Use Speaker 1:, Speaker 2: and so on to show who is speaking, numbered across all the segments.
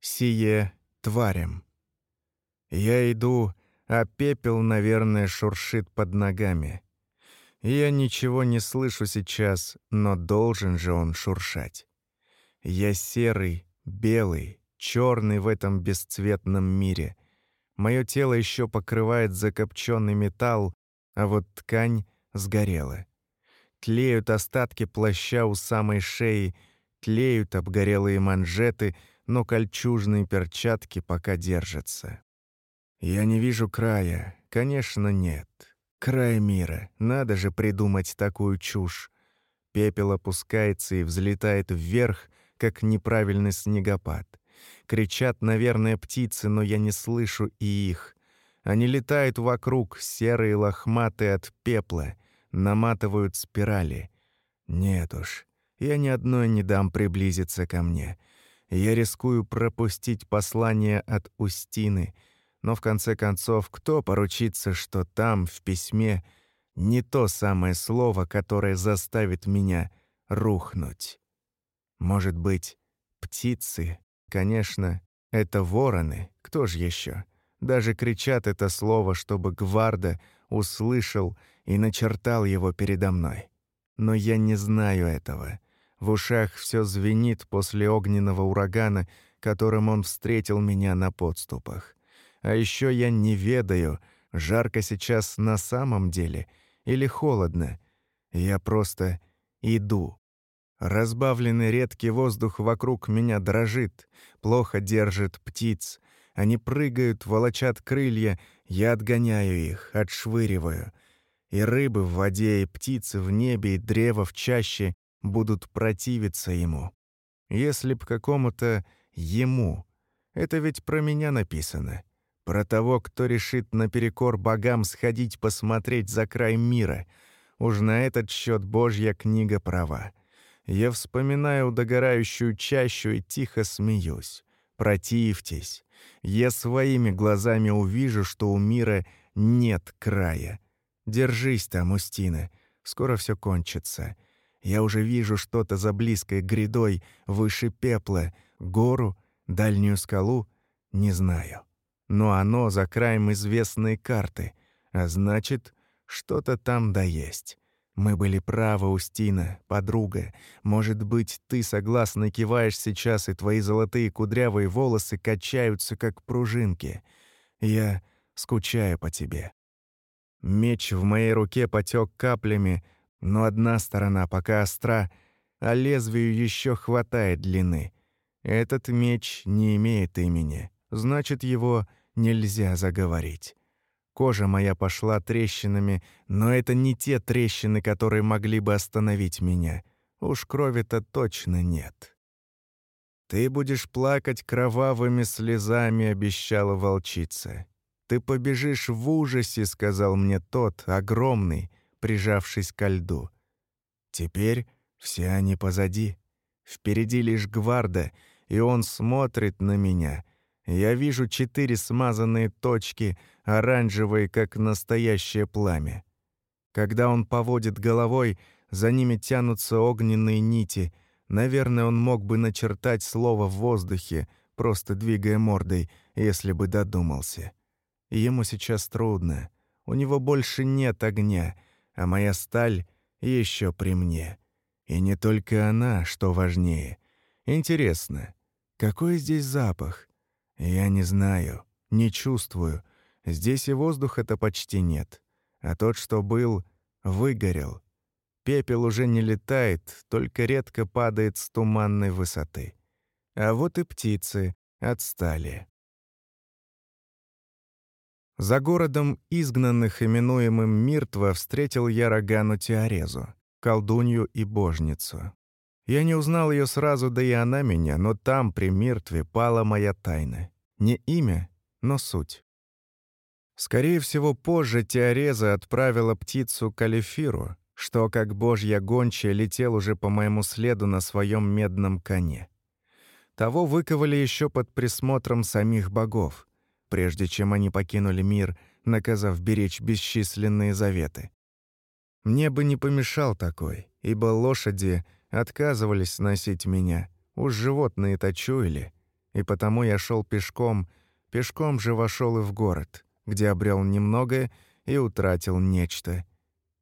Speaker 1: сие тварям. Я иду, а пепел, наверное, шуршит под ногами. Я ничего не слышу сейчас, но должен же он шуршать. Я серый, белый, черный в этом бесцветном мире. Мое тело еще покрывает закопченный металл, а вот ткань сгорела. Тлеют остатки плаща у самой шеи, тлеют обгорелые манжеты, но кольчужные перчатки пока держатся. Я не вижу края, конечно, нет. Край мира, надо же придумать такую чушь. Пепел опускается и взлетает вверх, как неправильный снегопад. Кричат, наверное, птицы, но я не слышу и их. Они летают вокруг, серые лохматые от пепла, наматывают спирали. Нет уж, я ни одной не дам приблизиться ко мне. Я рискую пропустить послание от Устины, но в конце концов, кто поручится, что там, в письме, не то самое слово, которое заставит меня рухнуть? Может быть, птицы? Конечно, это вороны, кто же еще? Даже кричат это слово, чтобы Гварда услышал и начертал его передо мной. Но я не знаю этого. В ушах все звенит после огненного урагана, которым он встретил меня на подступах. А еще я не ведаю, жарко сейчас на самом деле или холодно. Я просто иду. Разбавленный редкий воздух вокруг меня дрожит, плохо держит птиц. Они прыгают, волочат крылья, я отгоняю их, отшвыриваю. И рыбы в воде, и птицы в небе, и древо в чаще будут противиться ему. Если б какому-то ему. Это ведь про меня написано. Про того, кто решит наперекор богам сходить посмотреть за край мира. Уж на этот счет Божья книга права. Я вспоминаю догорающую чащу и тихо смеюсь. Противьтесь. Я своими глазами увижу, что у мира нет края. Держись там, Устина. Скоро все кончится. Я уже вижу что-то за близкой грядой, выше пепла, гору, дальнюю скалу, не знаю. Но оно за краем известной карты, а значит, что-то там да есть. Мы были правы, Устина, подруга. Может быть, ты согласно киваешь сейчас, и твои золотые кудрявые волосы качаются, как пружинки. Я скучаю по тебе. Меч в моей руке потек каплями, но одна сторона пока остра, а лезвию еще хватает длины. Этот меч не имеет имени, значит, его нельзя заговорить. Кожа моя пошла трещинами, но это не те трещины, которые могли бы остановить меня. Уж крови-то точно нет. «Ты будешь плакать кровавыми слезами», — обещала волчица. «Ты побежишь в ужасе», — сказал мне тот, огромный, прижавшись ко льду. Теперь все они позади. Впереди лишь гварда, и он смотрит на меня. Я вижу четыре смазанные точки — оранжевые, как настоящее пламя. Когда он поводит головой, за ними тянутся огненные нити. Наверное, он мог бы начертать слово в воздухе, просто двигая мордой, если бы додумался. Ему сейчас трудно. У него больше нет огня, а моя сталь еще при мне. И не только она, что важнее. Интересно, какой здесь запах? Я не знаю, не чувствую, Здесь и воздуха-то почти нет. А тот, что был, выгорел. Пепел уже не летает, только редко падает с туманной высоты. А вот и птицы отстали. За городом изгнанных, именуемым Миртва, встретил я Рогану Теорезу, колдунью и божницу. Я не узнал ее сразу, да и она меня, но там, при Миртве, пала моя тайна. Не имя, но суть. Скорее всего, позже Теореза отправила птицу к что, как божья гончая, летел уже по моему следу на своем медном коне. Того выковали еще под присмотром самих богов, прежде чем они покинули мир, наказав беречь бесчисленные заветы. Мне бы не помешал такой, ибо лошади отказывались носить меня, уж животные-то чуяли. и потому я шел пешком, пешком же вошел и в город, где обрел немногое и утратил нечто.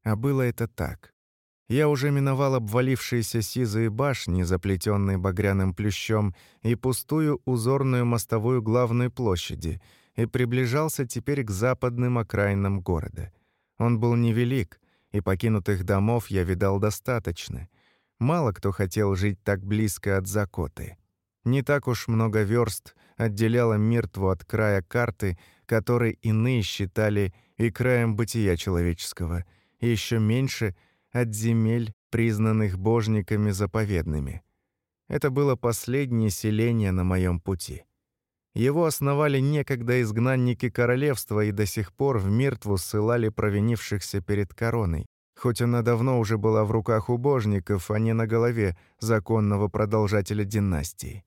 Speaker 1: А было это так. Я уже миновал обвалившиеся сизые башни, заплетенные багряным плющом, и пустую узорную мостовую главной площади, и приближался теперь к западным окраинам города. Он был невелик, и покинутых домов я видал достаточно. Мало кто хотел жить так близко от Закоты. Не так уж много верст отделяло мертву от края карты, который иные считали и краем бытия человеческого, и еще меньше — от земель, признанных божниками заповедными. Это было последнее селение на моем пути. Его основали некогда изгнанники королевства и до сих пор в мертву ссылали провинившихся перед короной, хоть она давно уже была в руках у божников, а не на голове законного продолжателя династии.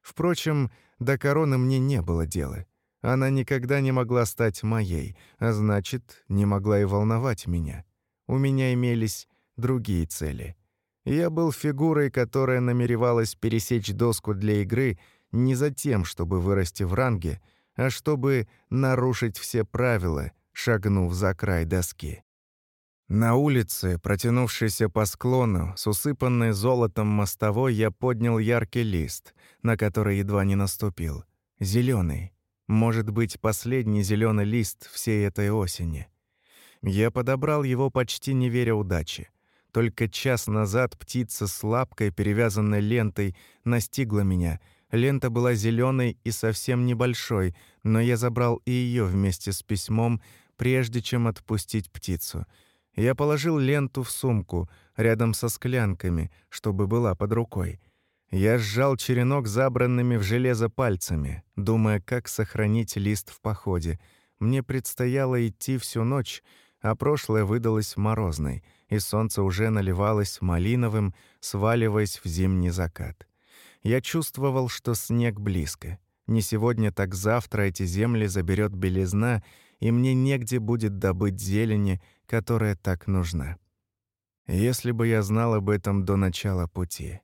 Speaker 1: Впрочем, до короны мне не было дела. Она никогда не могла стать моей, а значит, не могла и волновать меня у меня имелись другие цели. Я был фигурой, которая намеревалась пересечь доску для игры не за тем, чтобы вырасти в ранге, а чтобы нарушить все правила, шагнув за край доски. На улице, протянувшейся по склону, с усыпанной золотом мостовой, я поднял яркий лист, на который едва не наступил. Зеленый, Может быть, последний зеленый лист всей этой осени. Я подобрал его, почти не веря удаче. Только час назад птица с лапкой, перевязанной лентой, настигла меня. Лента была зеленой и совсем небольшой, но я забрал и ее вместе с письмом, прежде чем отпустить птицу. Я положил ленту в сумку, рядом со склянками, чтобы была под рукой. Я сжал черенок забранными в железо пальцами, думая, как сохранить лист в походе. Мне предстояло идти всю ночь, а прошлое выдалось морозной, и солнце уже наливалось малиновым, сваливаясь в зимний закат. Я чувствовал, что снег близко. Не сегодня, так завтра эти земли заберет белизна, и мне негде будет добыть зелени, которая так нужна. Если бы я знал об этом до начала пути.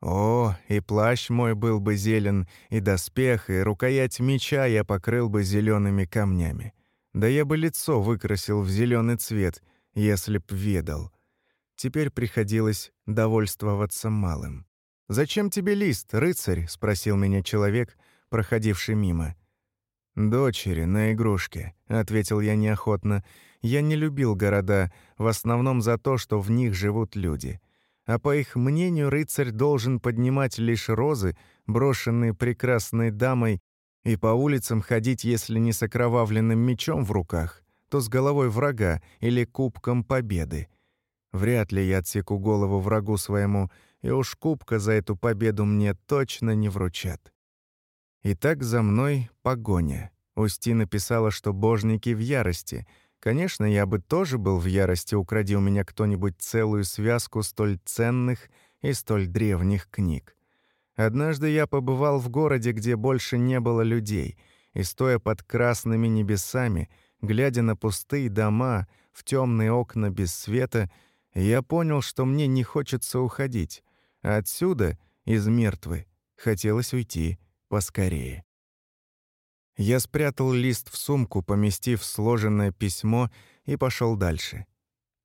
Speaker 1: О, и плащ мой был бы зелен, и доспех, и рукоять меча я покрыл бы зелеными камнями. Да я бы лицо выкрасил в зеленый цвет, если б ведал. Теперь приходилось довольствоваться малым. «Зачем тебе лист, рыцарь?» — спросил меня человек, проходивший мимо. «Дочери, на игрушке», — ответил я неохотно. «Я не любил города, в основном за то, что в них живут люди. А по их мнению, рыцарь должен поднимать лишь розы, брошенные прекрасной дамой и по улицам ходить, если не с окровавленным мечом в руках, то с головой врага или кубком победы. Вряд ли я отсеку голову врагу своему, и уж кубка за эту победу мне точно не вручат. Итак, за мной погоня. Усти написала, что божники в ярости. Конечно, я бы тоже был в ярости, укради у меня кто-нибудь целую связку столь ценных и столь древних книг. Однажды я побывал в городе, где больше не было людей, и стоя под красными небесами, глядя на пустые дома, в темные окна без света, я понял, что мне не хочется уходить, а отсюда, из мертвы, хотелось уйти поскорее. Я спрятал лист в сумку, поместив сложенное письмо, и пошел дальше.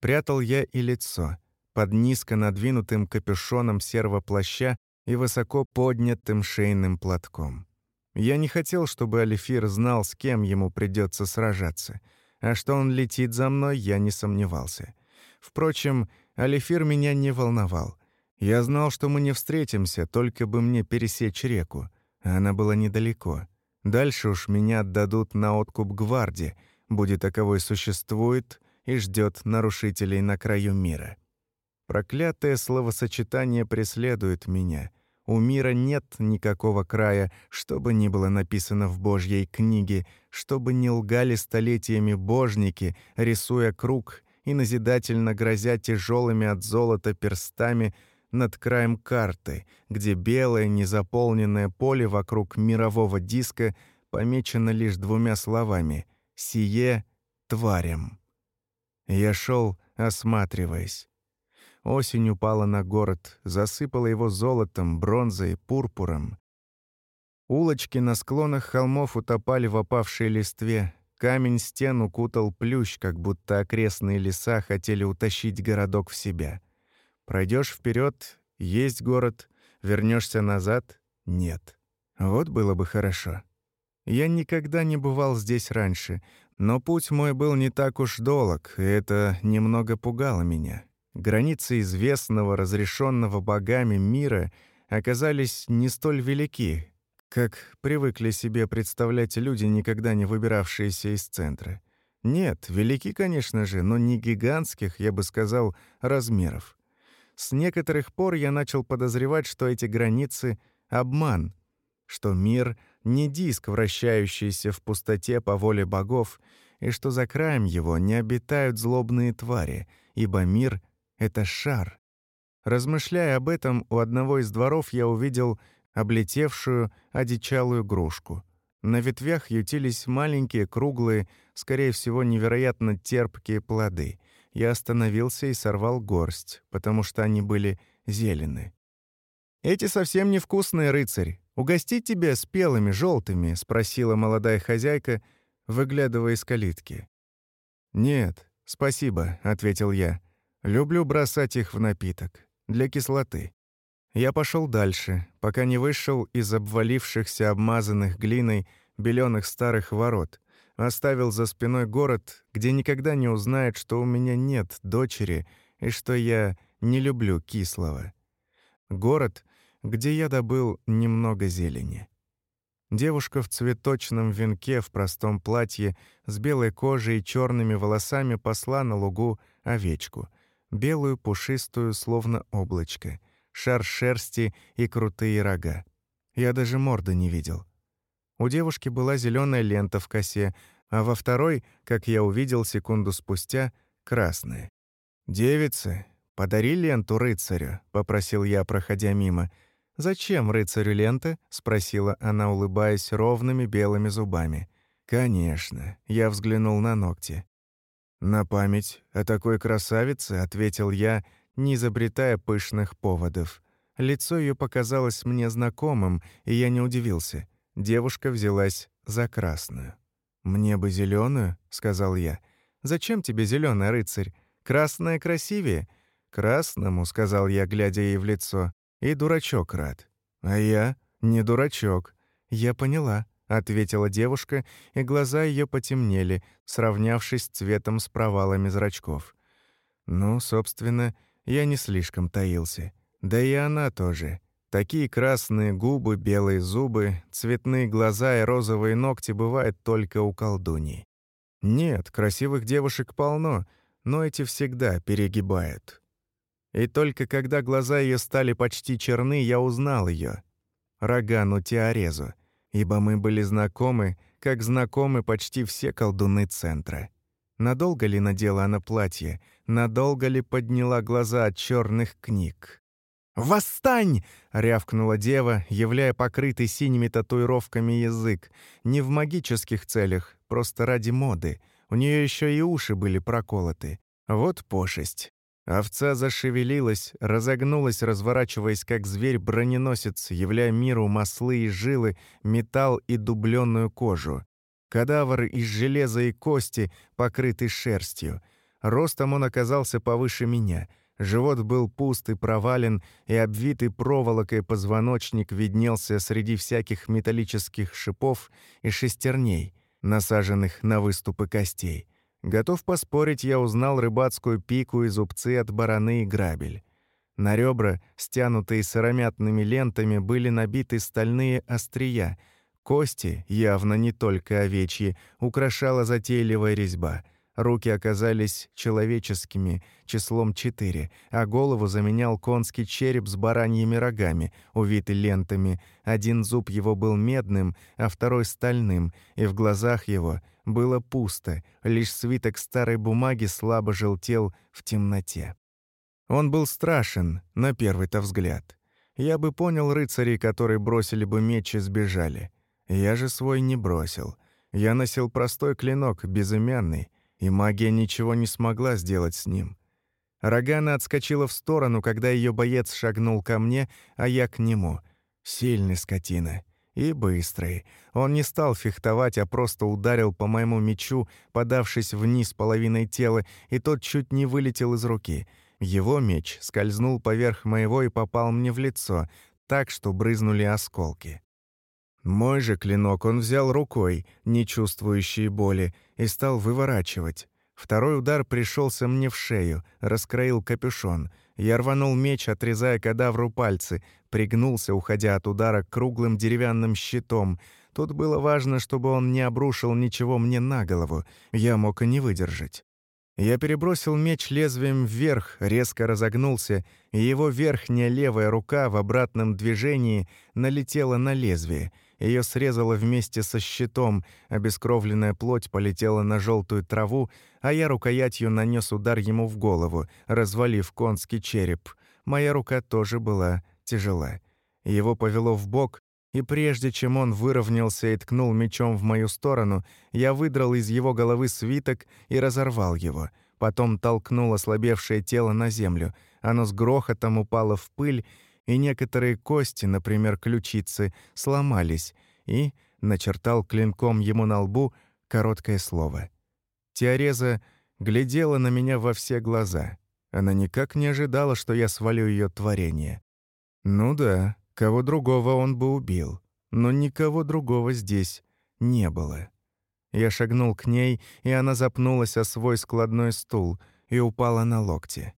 Speaker 1: Прятал я и лицо. Под низко надвинутым капюшоном серого плаща и высоко поднятым шейным платком. Я не хотел, чтобы Алифир знал, с кем ему придется сражаться, а что он летит за мной, я не сомневался. Впрочем, Алифир меня не волновал. Я знал, что мы не встретимся, только бы мне пересечь реку, а она была недалеко. Дальше уж меня отдадут на откуп гвардии, будет таковой существует и ждет нарушителей на краю мира. Проклятое словосочетание преследует меня. У мира нет никакого края, что бы ни было написано в Божьей книге, чтобы не лгали столетиями божники, рисуя круг и назидательно грозя тяжелыми от золота перстами над краем карты, где белое незаполненное поле вокруг мирового диска помечено лишь двумя словами «Сие тварям». Я шел, осматриваясь. Осень упала на город, засыпала его золотом, бронзой, пурпуром. Улочки на склонах холмов утопали в опавшей листве, камень стен укутал плющ, как будто окрестные леса хотели утащить городок в себя. Пройдешь вперед, есть город, вернешься назад — нет. Вот было бы хорошо. Я никогда не бывал здесь раньше, но путь мой был не так уж долг, и это немного пугало меня. Границы известного, разрешенного богами мира оказались не столь велики, как привыкли себе представлять люди, никогда не выбиравшиеся из центра. Нет, велики, конечно же, но не гигантских, я бы сказал, размеров. С некоторых пор я начал подозревать, что эти границы — обман, что мир — не диск, вращающийся в пустоте по воле богов, и что за краем его не обитают злобные твари, ибо мир — это шар. Размышляя об этом, у одного из дворов я увидел облетевшую, одичалую грушку. На ветвях ютились маленькие, круглые, скорее всего, невероятно терпкие плоды. Я остановился и сорвал горсть, потому что они были зелены. «Эти совсем невкусные, рыцарь. Угостить тебя спелыми, желтыми?» — спросила молодая хозяйка, выглядывая из калитки. «Нет, спасибо», — ответил я. «Люблю бросать их в напиток. Для кислоты». Я пошел дальше, пока не вышел из обвалившихся обмазанных глиной беленых старых ворот, оставил за спиной город, где никогда не узнает, что у меня нет дочери и что я не люблю кислого. Город, где я добыл немного зелени. Девушка в цветочном венке в простом платье с белой кожей и черными волосами посла на лугу овечку, белую, пушистую, словно облачко, шар шерсти и крутые рога. Я даже морды не видел. У девушки была зеленая лента в косе, а во второй, как я увидел секунду спустя, красная. «Девица, подари ленту рыцарю», — попросил я, проходя мимо — «Зачем рыцарю лента?» — спросила она, улыбаясь ровными белыми зубами. «Конечно». Я взглянул на ногти. «На память о такой красавице», — ответил я, не изобретая пышных поводов. Лицо ее показалось мне знакомым, и я не удивился. Девушка взялась за красную. «Мне бы зеленую, сказал я. «Зачем тебе зеленая, рыцарь? Красная красивее?» «Красному», — сказал я, глядя ей в лицо. И дурачок рад. А я не дурачок. Я поняла, ответила девушка, и глаза ее потемнели, сравнявшись цветом с провалами зрачков. Ну, собственно, я не слишком таился. Да и она тоже. Такие красные губы, белые зубы, цветные глаза и розовые ногти бывают только у колдуньи. Нет, красивых девушек полно, но эти всегда перегибают. И только когда глаза ее стали почти черны, я узнал ее. Рогану Теорезу, ибо мы были знакомы, как знакомы почти все колдуны центра. Надолго ли надела она платье? Надолго ли подняла глаза от черных книг? «Восстань!» — рявкнула дева, являя покрытый синими татуировками язык. Не в магических целях, просто ради моды. У нее еще и уши были проколоты. Вот пошесть. Овца зашевелилась, разогнулась, разворачиваясь как зверь-броненосец, являя миру маслы и жилы, металл и дубленную кожу. Кадавр из железа и кости, покрытый шерстью. Ростом он оказался повыше меня. Живот был пуст и провален, и обвитый проволокой позвоночник виднелся среди всяких металлических шипов и шестерней, насаженных на выступы костей. Готов поспорить, я узнал рыбацкую пику и зубцы от бараны и грабель. На ребра, стянутые сыромятными лентами, были набиты стальные острия. Кости, явно не только овечьи, украшала затейливая резьба. Руки оказались человеческими, числом четыре, а голову заменял конский череп с бараньими рогами, увитый лентами. Один зуб его был медным, а второй — стальным, и в глазах его было пусто, лишь свиток старой бумаги слабо желтел в темноте. Он был страшен, на первый-то взгляд. Я бы понял рыцарей, которые бросили бы меч и сбежали. Я же свой не бросил. Я носил простой клинок, безымянный, и магия ничего не смогла сделать с ним. Рогана отскочила в сторону, когда ее боец шагнул ко мне, а я к нему. Сильный скотина. И быстрый. Он не стал фехтовать, а просто ударил по моему мечу, подавшись вниз половиной тела, и тот чуть не вылетел из руки. Его меч скользнул поверх моего и попал мне в лицо, так что брызнули осколки. Мой же клинок он взял рукой, не чувствующей боли, и стал выворачивать. Второй удар пришелся мне в шею, раскроил капюшон. Я рванул меч, отрезая кадавру пальцы, пригнулся, уходя от удара круглым деревянным щитом. Тут было важно, чтобы он не обрушил ничего мне на голову. Я мог и не выдержать. Я перебросил меч лезвием вверх, резко разогнулся, и его верхняя левая рука в обратном движении налетела на лезвие — ее срезало вместе со щитом, обескровленная плоть полетела на желтую траву, а я рукоятью нанес удар ему в голову, развалив конский череп. Моя рука тоже была тяжела. Его повело в бок, и прежде чем он выровнялся и ткнул мечом в мою сторону, я выдрал из его головы свиток и разорвал его. Потом толкнул ослабевшее тело на землю. Оно с грохотом упало в пыль, и некоторые кости, например, ключицы, сломались, и начертал клинком ему на лбу короткое слово. Теореза глядела на меня во все глаза. Она никак не ожидала, что я свалю ее творение. Ну да, кого другого он бы убил, но никого другого здесь не было. Я шагнул к ней, и она запнулась о свой складной стул и упала на локти.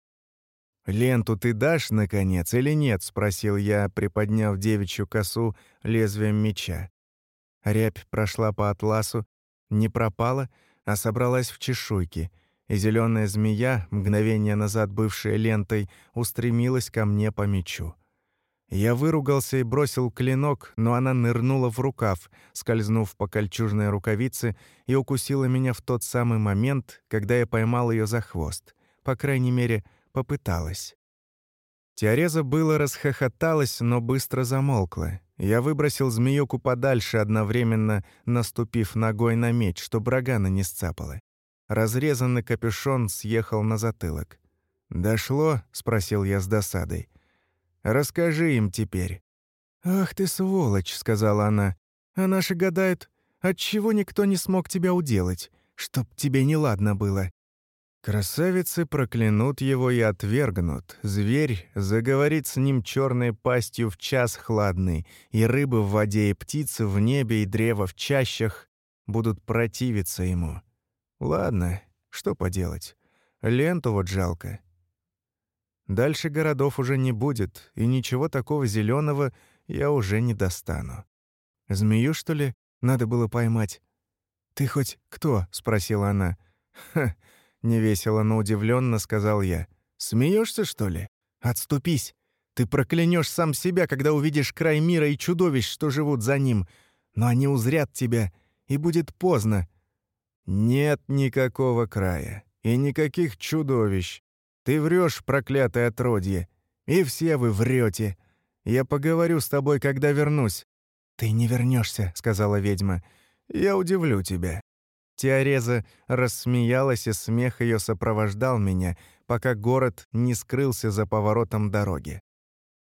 Speaker 1: «Ленту ты дашь, наконец, или нет?» — спросил я, приподняв девичью косу лезвием меча. Рябь прошла по атласу, не пропала, а собралась в чешуйки, и зеленая змея, мгновение назад бывшая лентой, устремилась ко мне по мечу. Я выругался и бросил клинок, но она нырнула в рукав, скользнув по кольчужной рукавице, и укусила меня в тот самый момент, когда я поймал ее за хвост. По крайней мере, — попыталась. Теореза было расхохоталась, но быстро замолкла. Я выбросил змеёку подальше, одновременно наступив ногой на меч, чтобы рогана не сцапала. Разрезанный капюшон съехал на затылок. «Дошло?» — спросил я с досадой. «Расскажи им теперь». «Ах ты сволочь!» — сказала она. «А наши гадают, отчего никто не смог тебя уделать, чтоб тебе неладно было. Красавицы проклянут его и отвергнут. Зверь заговорит с ним черной пастью в час хладный, и рыбы в воде, и птицы в небе, и древо в чащах будут противиться ему. Ладно, что поделать. Ленту вот жалко. Дальше городов уже не будет, и ничего такого зеленого я уже не достану. Змею, что ли, надо было поймать? «Ты хоть кто?» — спросила она. «Ха, Невесело, но удивленно сказал я. Смеешься, что ли? Отступись. Ты проклянешь сам себя, когда увидишь край мира и чудовищ, что живут за ним. Но они узрят тебя, и будет поздно. Нет никакого края и никаких чудовищ. Ты врешь, проклятое отродье. И все вы врете. Я поговорю с тобой, когда вернусь. Ты не вернешься, сказала ведьма. Я удивлю тебя. Теореза рассмеялась, и смех ее сопровождал меня, пока город не скрылся за поворотом дороги.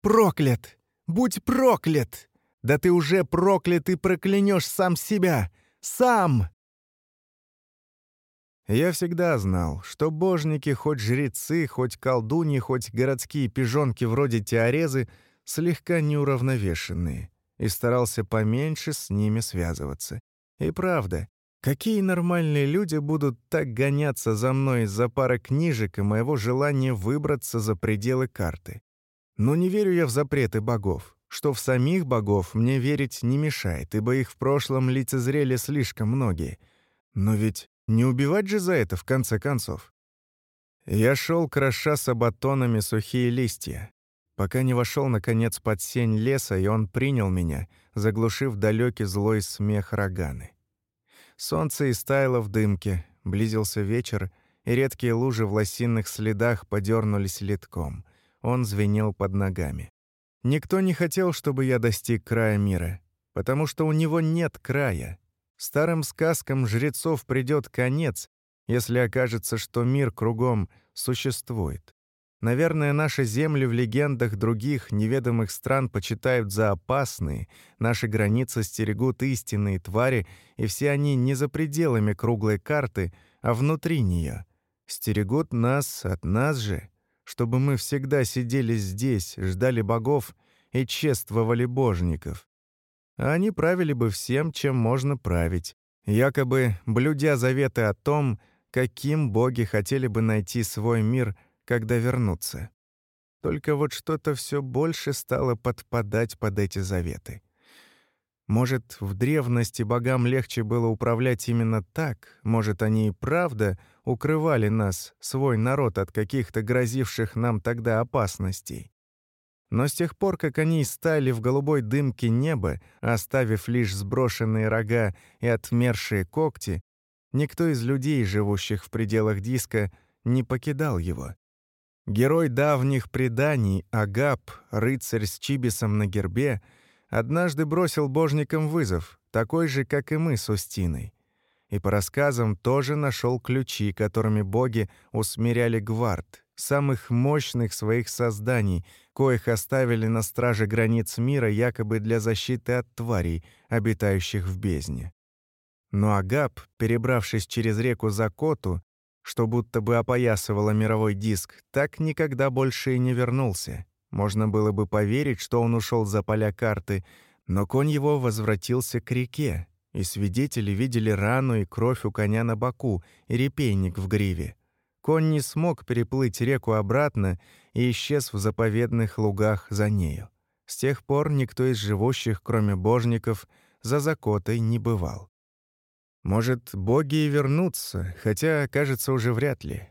Speaker 1: «Проклят! Будь проклят! Да ты уже проклят и проклянешь сам себя! Сам!» Я всегда знал, что божники, хоть жрецы, хоть колдуньи, хоть городские пижонки вроде Теорезы, слегка неуравновешенные, и старался поменьше с ними связываться. И правда, Какие нормальные люди будут так гоняться за мной из-за пары книжек и моего желания выбраться за пределы карты? Но не верю я в запреты богов. Что в самих богов мне верить не мешает, ибо их в прошлом лицезрели слишком многие. Но ведь не убивать же за это, в конце концов. Я шел, кроша сабатонами сухие листья, пока не вошел наконец под сень леса, и он принял меня, заглушив далекий злой смех роганы. Солнце истаяло в дымке, близился вечер, и редкие лужи в лосиных следах подернулись литком. Он звенел под ногами. Никто не хотел, чтобы я достиг края мира, потому что у него нет края. Старым сказкам жрецов придет конец, если окажется, что мир кругом существует. Наверное, наши земли в легендах других неведомых стран почитают за опасные, наши границы стерегут истинные твари, и все они не за пределами круглой карты, а внутри нее. Стерегут нас от нас же, чтобы мы всегда сидели здесь, ждали богов и чествовали божников. Они правили бы всем, чем можно править, якобы блюдя заветы о том, каким боги хотели бы найти свой мир — когда вернутся. Только вот что-то все больше стало подпадать под эти заветы. Может, в древности богам легче было управлять именно так, может, они и правда укрывали нас, свой народ, от каких-то грозивших нам тогда опасностей. Но с тех пор, как они стали в голубой дымке неба, оставив лишь сброшенные рога и отмершие когти, никто из людей, живущих в пределах диска, не покидал его. Герой давних преданий Агап, рыцарь с чибисом на гербе, однажды бросил божникам вызов, такой же, как и мы с Устиной. И по рассказам тоже нашел ключи, которыми боги усмиряли гвард, самых мощных своих созданий, коих оставили на страже границ мира якобы для защиты от тварей, обитающих в бездне. Но Агап, перебравшись через реку Закоту, что будто бы опоясывало мировой диск, так никогда больше и не вернулся. Можно было бы поверить, что он ушел за поля карты, но конь его возвратился к реке, и свидетели видели рану и кровь у коня на боку и репейник в гриве. Конь не смог переплыть реку обратно и исчез в заповедных лугах за нею. С тех пор никто из живущих, кроме божников, за Закотой не бывал. Может, боги и вернутся, хотя, кажется, уже вряд ли.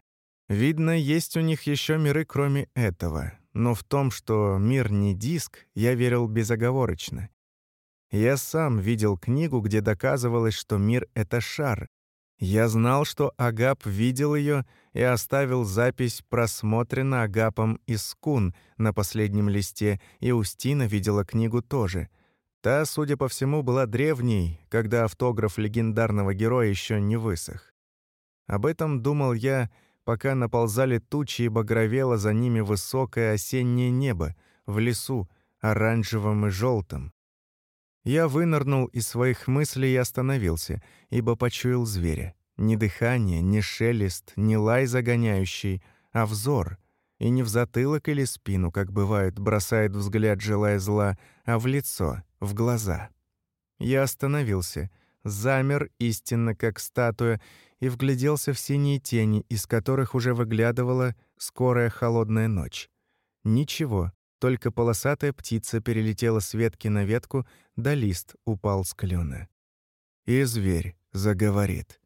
Speaker 1: Видно, есть у них еще миры, кроме этого. Но в том, что мир не диск, я верил безоговорочно. Я сам видел книгу, где доказывалось, что мир — это шар. Я знал, что Агап видел ее и оставил запись «Просмотрена Агапом из Скун» на последнем листе, и Устина видела книгу тоже — Та, судя по всему, была древней, когда автограф легендарного героя еще не высох. Об этом думал я, пока наползали тучи и багровело за ними высокое осеннее небо в лесу, оранжевым и желтым. Я вынырнул из своих мыслей и остановился, ибо почуял зверя. Ни дыхание, ни шелест, ни лай загоняющий, а взор — и не в затылок или спину, как бывает, бросает взгляд, желая зла, а в лицо, в глаза. Я остановился, замер истинно, как статуя, и вгляделся в синие тени, из которых уже выглядывала скорая холодная ночь. Ничего, только полосатая птица перелетела с ветки на ветку, да лист упал с клена. И зверь заговорит.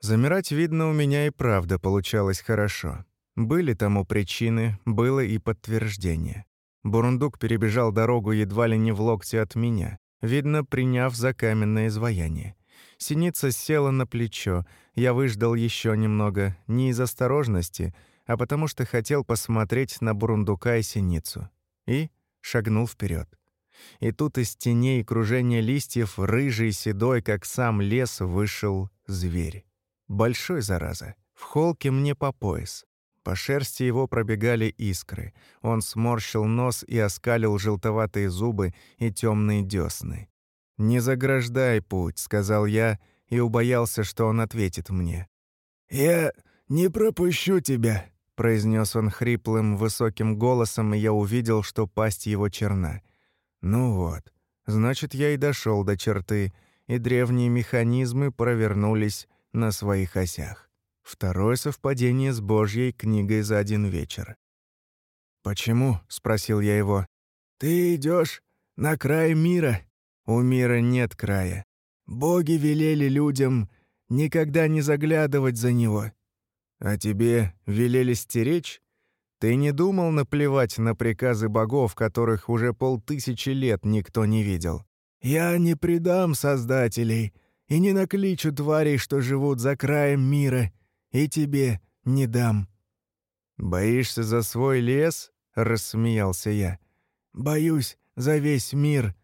Speaker 1: Замирать, видно, у меня и правда получалось хорошо. Были тому причины, было и подтверждение. Бурундук перебежал дорогу едва ли не в локте от меня, видно, приняв за каменное изваяние. Синица села на плечо, я выждал еще немного, не из осторожности, а потому что хотел посмотреть на Бурундука и Синицу. И шагнул вперед. И тут из теней и кружения листьев, рыжий, седой, как сам лес, вышел зверь. Большой, зараза, в холке мне по пояс. По шерсти его пробегали искры. Он сморщил нос и оскалил желтоватые зубы и темные десны. «Не заграждай путь», — сказал я, и убоялся, что он ответит мне. «Я не пропущу тебя», — произнес он хриплым, высоким голосом, и я увидел, что пасть его черна. «Ну вот, значит, я и дошел до черты, и древние механизмы провернулись на своих осях». Второе совпадение с Божьей книгой за один вечер. «Почему?» — спросил я его. «Ты идешь на край мира. У мира нет края. Боги велели людям никогда не заглядывать за него. А тебе велели стеречь? Ты не думал наплевать на приказы богов, которых уже полтысячи лет никто не видел? Я не предам создателей и не накличу тварей, что живут за краем мира и тебе не дам». «Боишься за свой лес?» — рассмеялся я. «Боюсь за весь мир».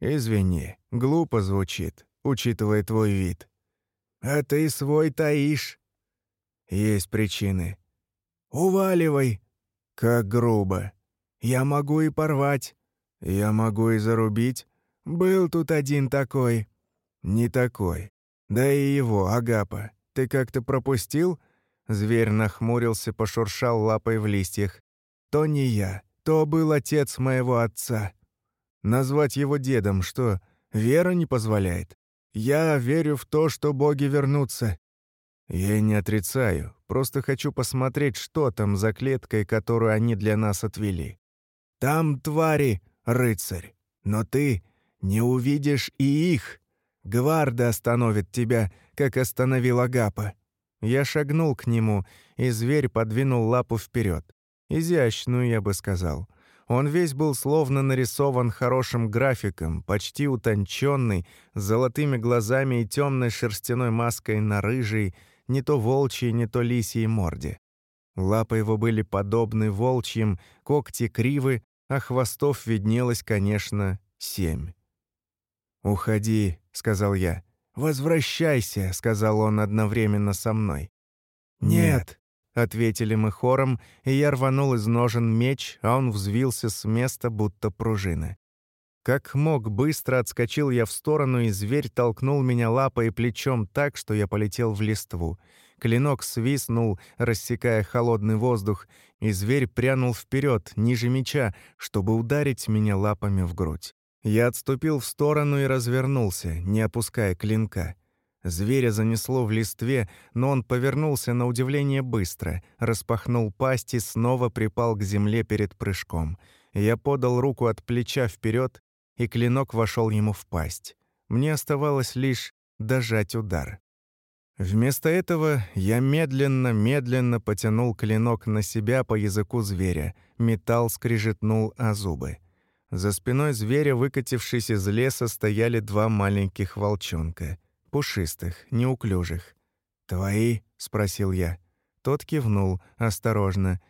Speaker 1: «Извини, глупо звучит, учитывая твой вид». «А ты свой таишь». «Есть причины».
Speaker 2: «Уваливай!»
Speaker 1: «Как грубо!»
Speaker 2: «Я могу и порвать!»
Speaker 1: «Я могу и зарубить!»
Speaker 2: «Был тут один такой!»
Speaker 1: «Не такой. Да и его, Агапа. Ты как-то пропустил?» Зверь нахмурился, пошуршал лапой в листьях.
Speaker 2: «То не я, то был отец моего отца».
Speaker 1: «Назвать его дедом что, вера не позволяет?»
Speaker 2: «Я верю в то, что боги вернутся».
Speaker 1: «Я не отрицаю, просто хочу посмотреть, что там за клеткой, которую они для нас отвели».
Speaker 2: «Там твари, рыцарь, но ты не увидишь и их. Гварда остановит тебя, как остановил Агапа».
Speaker 1: Я шагнул к нему, и зверь подвинул лапу вперед. Изящную, я бы сказал. Он весь был словно нарисован хорошим графиком, почти утонченный, с золотыми глазами и темной шерстяной маской на рыжей, не то волчьей, не то лисьей морде. Лапы его были подобны волчьим, когти кривы, а хвостов виднелось, конечно, семь. «Уходи», — сказал я.
Speaker 2: «Возвращайся», — сказал он одновременно со мной.
Speaker 1: «Нет», — ответили мы хором, и я рванул из ножен меч, а он взвился с места, будто пружина. Как мог, быстро отскочил я в сторону, и зверь толкнул меня лапой и плечом так, что я полетел в листву. Клинок свистнул, рассекая холодный воздух, и зверь прянул вперед, ниже меча, чтобы ударить меня лапами в грудь. Я отступил в сторону и развернулся, не опуская клинка. Зверя занесло в листве, но он повернулся на удивление быстро, распахнул пасть и снова припал к земле перед прыжком. Я подал руку от плеча вперед, и клинок вошел ему в пасть. Мне оставалось лишь дожать удар. Вместо этого я медленно-медленно потянул клинок на себя по языку зверя, металл скрижетнул о зубы. За спиной зверя, выкатившись из леса, стояли два маленьких волчонка. Пушистых, неуклюжих. «Твои?» — спросил я. Тот кивнул, осторожно.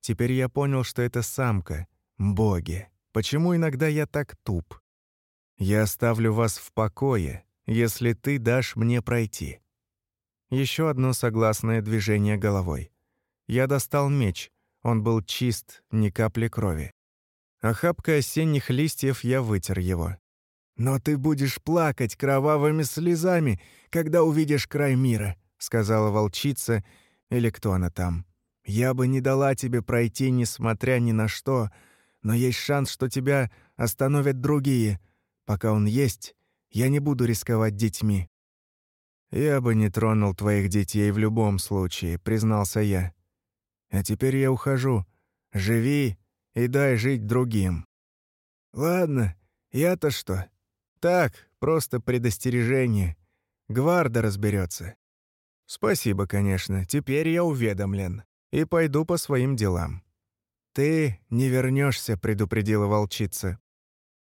Speaker 1: Теперь я понял, что это самка. Боги. Почему иногда я так туп? Я оставлю вас в покое, если ты дашь мне пройти. Еще одно согласное движение головой. Я достал меч. Он был чист, ни капли крови. Охапкой осенних листьев я вытер его.
Speaker 2: «Но ты будешь плакать кровавыми слезами, когда увидишь край мира», — сказала волчица, или кто она там. «Я бы не дала тебе пройти, несмотря ни на что, но есть шанс, что тебя остановят другие. Пока он есть, я не буду рисковать детьми».
Speaker 1: «Я бы не тронул твоих детей в любом случае», — признался я. «А теперь я ухожу. Живи и дай жить другим.
Speaker 2: Ладно, я-то что? Так, просто предостережение. Гварда разберется.
Speaker 1: Спасибо, конечно, теперь я уведомлен. И пойду по своим делам.
Speaker 2: Ты не вернешься, предупредила волчица.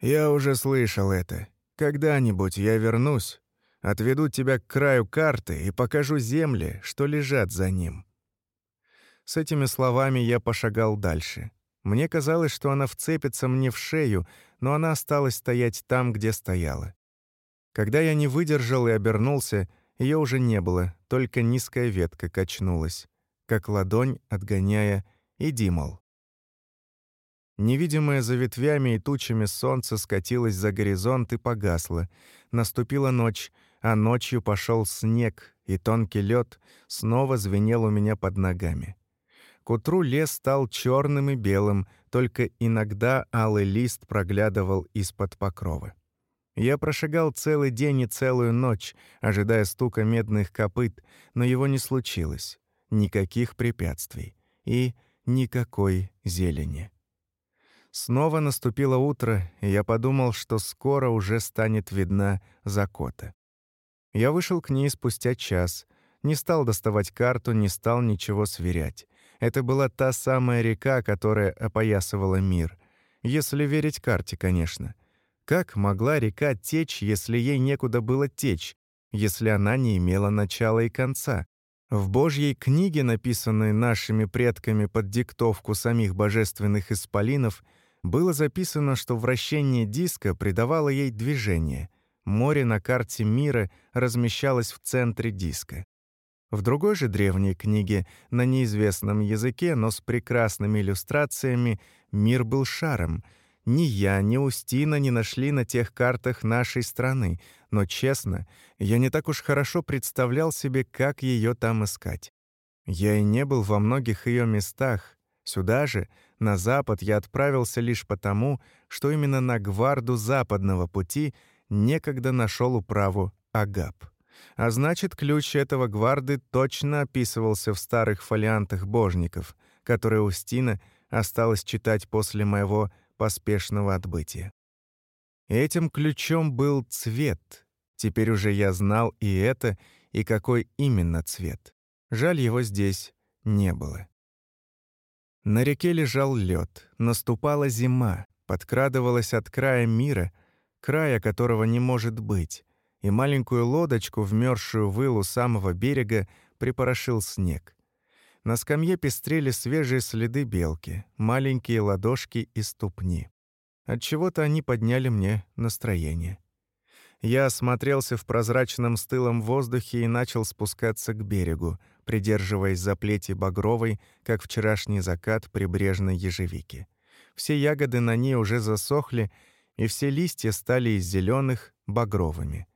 Speaker 1: Я уже слышал это. Когда-нибудь я вернусь, отведу тебя к краю карты и покажу земли, что лежат за ним. С этими словами я пошагал дальше. Мне казалось, что она вцепится мне в шею, но она осталась стоять там, где стояла. Когда я не выдержал и обернулся, ее уже не было, только низкая ветка качнулась, как ладонь, отгоняя «иди, мол». Невидимое за ветвями и тучами солнце скатилось за горизонт и погасло. Наступила ночь, а ночью пошел снег, и тонкий лед снова звенел у меня под ногами. К утру лес стал черным и белым, только иногда алый лист проглядывал из-под покрова. Я прошагал целый день и целую ночь, ожидая стука медных копыт, но его не случилось. Никаких препятствий и никакой зелени. Снова наступило утро, и я подумал, что скоро уже станет видна Закота. Я вышел к ней спустя час, не стал доставать карту, не стал ничего сверять. Это была та самая река, которая опоясывала мир. Если верить карте, конечно. Как могла река течь, если ей некуда было течь, если она не имела начала и конца? В Божьей книге, написанной нашими предками под диктовку самих божественных исполинов, было записано, что вращение диска придавало ей движение. Море на карте мира размещалось в центре диска. В другой же древней книге, на неизвестном языке, но с прекрасными иллюстрациями, мир был шаром. Ни я, ни Устина не нашли на тех картах нашей страны, но, честно, я не так уж хорошо представлял себе, как ее там искать. Я и не был во многих ее местах. Сюда же, на запад, я отправился лишь потому, что именно на гварду западного пути некогда нашел управу Агап. А значит, ключ этого гварды точно описывался в старых фолиантах божников, которые Устина осталось читать после моего поспешного отбытия. Этим ключом был цвет. Теперь уже я знал и это, и какой именно цвет. Жаль, его здесь не было. На реке лежал лед, наступала зима, подкрадывалась от края мира, края которого не может быть, и маленькую лодочку, вмерзшую в илу самого берега, припорошил снег. На скамье пестрели свежие следы белки, маленькие ладошки и ступни. Отчего-то они подняли мне настроение. Я осмотрелся в прозрачном стылом воздухе и начал спускаться к берегу, придерживаясь за плети багровой, как вчерашний закат прибрежной ежевики. Все ягоды на ней уже засохли, и все листья стали из зеленых багровыми.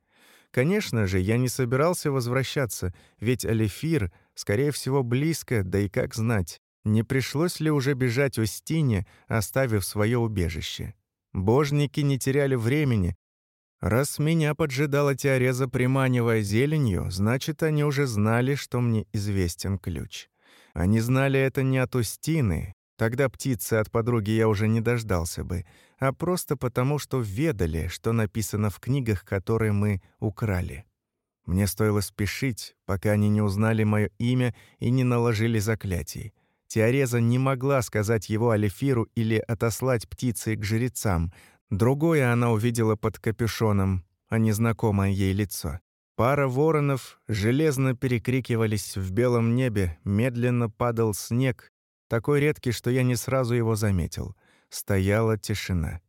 Speaker 1: Конечно же, я не собирался возвращаться, ведь Алифир, скорее всего, близко, да и как знать, не пришлось ли уже бежать Устине, оставив свое убежище. Божники не теряли времени. Раз меня поджидала Теореза, приманивая зеленью, значит, они уже знали, что мне известен ключ. Они знали это не от Устины, тогда птицы от подруги я уже не дождался бы, а просто потому, что ведали, что написано в книгах, которые мы украли. Мне стоило спешить, пока они не узнали мое имя и не наложили заклятий. Теореза не могла сказать его Алифиру или отослать птицы к жрецам. Другое она увидела под капюшоном, а незнакомое ей лицо. Пара воронов железно перекрикивались в белом небе, медленно падал снег, такой редкий, что я не сразу его заметил — Стояла тишина.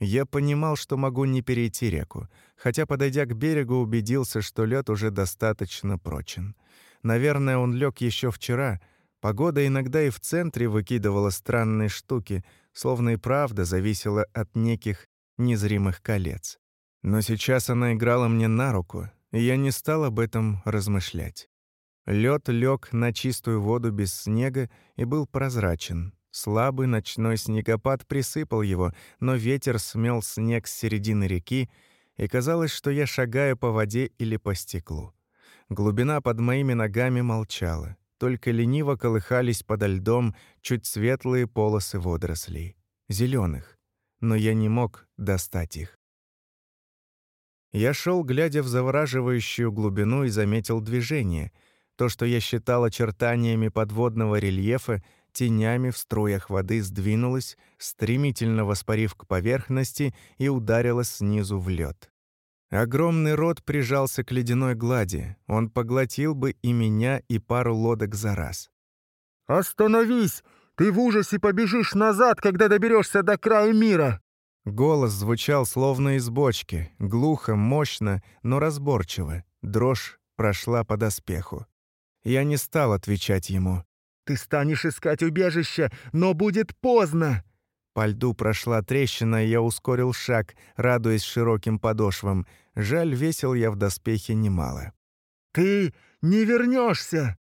Speaker 1: Я понимал, что могу не перейти реку, хотя, подойдя к берегу, убедился, что лед уже достаточно прочен. Наверное, он лег еще вчера. Погода иногда и в центре выкидывала странные штуки, словно и правда зависела от неких незримых колец. Но сейчас она играла мне на руку, и я не стал об этом размышлять. Лед лег на чистую воду без снега и был прозрачен, Слабый ночной снегопад присыпал его, но ветер смел снег с середины реки, и казалось, что я шагаю по воде или по стеклу. Глубина под моими ногами молчала, только лениво колыхались подо льдом чуть светлые полосы водорослей, зеленых, но я не мог достать их. Я шел, глядя в завораживающую глубину, и заметил движение. То, что я считал очертаниями подводного рельефа, тенями в струях воды сдвинулась, стремительно воспарив к поверхности и ударила снизу в лед. Огромный рот прижался к ледяной глади. Он поглотил бы и меня, и пару лодок за раз.
Speaker 2: «Остановись! Ты в ужасе побежишь назад, когда доберешься до края мира!»
Speaker 1: Голос звучал словно из бочки, глухо, мощно, но разборчиво. Дрожь прошла по доспеху. Я не стал отвечать ему.
Speaker 2: Ты станешь искать убежище, но будет поздно!»
Speaker 1: По льду прошла трещина, и я ускорил шаг, радуясь широким подошвам. Жаль, весил я в доспехе немало.
Speaker 2: «Ты не вернешься!»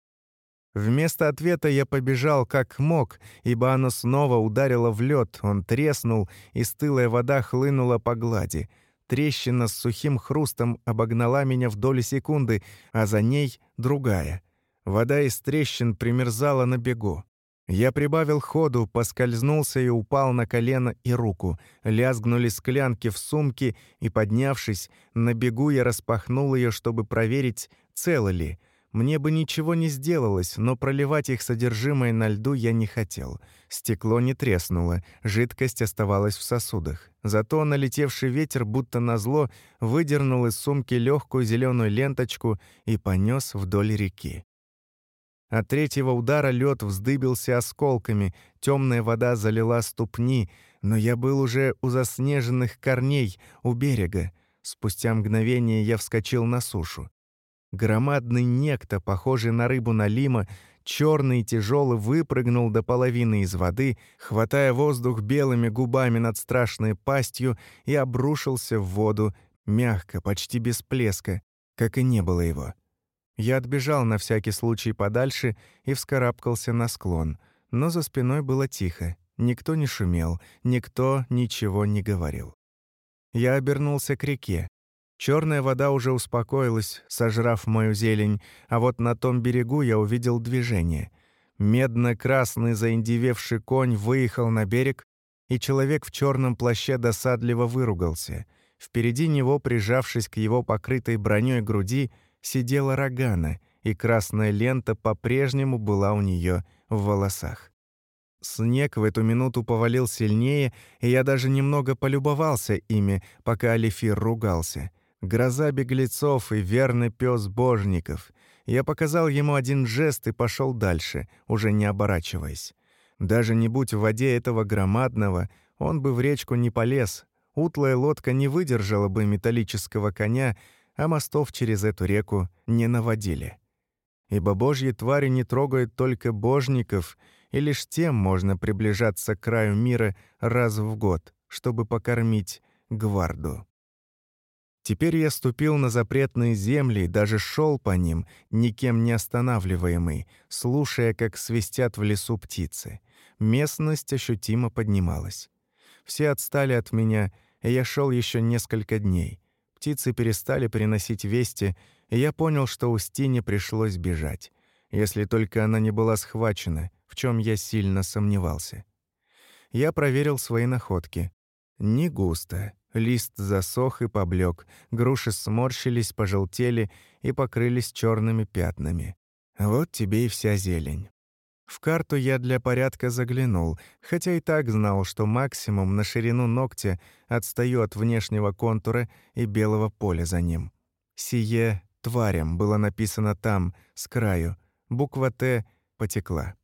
Speaker 1: Вместо ответа я побежал как мог, ибо оно снова ударило в лед, он треснул, и стылая вода хлынула по глади. Трещина с сухим хрустом обогнала меня в доли секунды, а за ней другая — Вода из трещин примерзала на бегу. Я прибавил ходу, поскользнулся и упал на колено и руку. Лязгнули склянки в сумке, и, поднявшись, на бегу я распахнул ее, чтобы проверить, целы ли. Мне бы ничего не сделалось, но проливать их содержимое на льду я не хотел. Стекло не треснуло, жидкость оставалась в сосудах. Зато налетевший ветер, будто назло, выдернул из сумки легкую зеленую ленточку и понес вдоль реки. От третьего удара лед вздыбился осколками, темная вода залила ступни, но я был уже у заснеженных корней, у берега. Спустя мгновение я вскочил на сушу. Громадный некто, похожий на рыбу налима, черный и тяжелый, выпрыгнул до половины из воды, хватая воздух белыми губами над страшной пастью и обрушился в воду, мягко, почти без плеска, как и не было его. Я отбежал на всякий случай подальше и вскарабкался на склон, но за спиной было тихо, никто не шумел, никто ничего не говорил. Я обернулся к реке. Черная вода уже успокоилась, сожрав мою зелень, а вот на том берегу я увидел движение. Медно-красный заиндевевший конь выехал на берег, и человек в черном плаще досадливо выругался. Впереди него, прижавшись к его покрытой броней груди, сидела Рогана, и красная лента по-прежнему была у нее в волосах. Снег в эту минуту повалил сильнее, и я даже немного полюбовался ими, пока Алифир ругался — Гроза беглецов и верный пес божников. Я показал ему один жест и пошел дальше, уже не оборачиваясь. Даже не будь в воде этого громадного, он бы в речку не полез. Утлая лодка не выдержала бы металлического коня, а мостов через эту реку не наводили. Ибо божьи твари не трогают только божников, и лишь тем можно приближаться к краю мира раз в год, чтобы покормить гварду. Теперь я ступил на запретные земли и даже шел по ним, никем не останавливаемый, слушая, как свистят в лесу птицы. Местность ощутимо поднималась. Все отстали от меня, и я шел еще несколько дней. Птицы перестали приносить вести, и я понял, что Устине пришлось бежать. Если только она не была схвачена, в чем я сильно сомневался. Я проверил свои находки. Не густо, Лист засох и поблек, груши сморщились, пожелтели и покрылись черными пятнами. Вот тебе и вся зелень. В карту я для порядка заглянул, хотя и так знал, что максимум на ширину ногтя отстаю от внешнего контура и белого поля за ним. «Сие тварям» было написано там, с краю. Буква «Т» потекла.